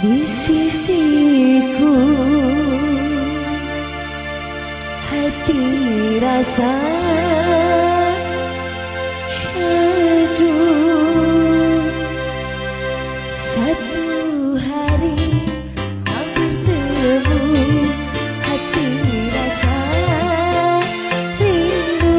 di sisiku. Hati rasa hidup satu hari kau bertemu hati rasa rindu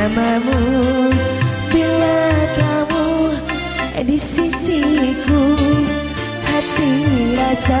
namamu Bila kamu eh, di sisiku Hati rasa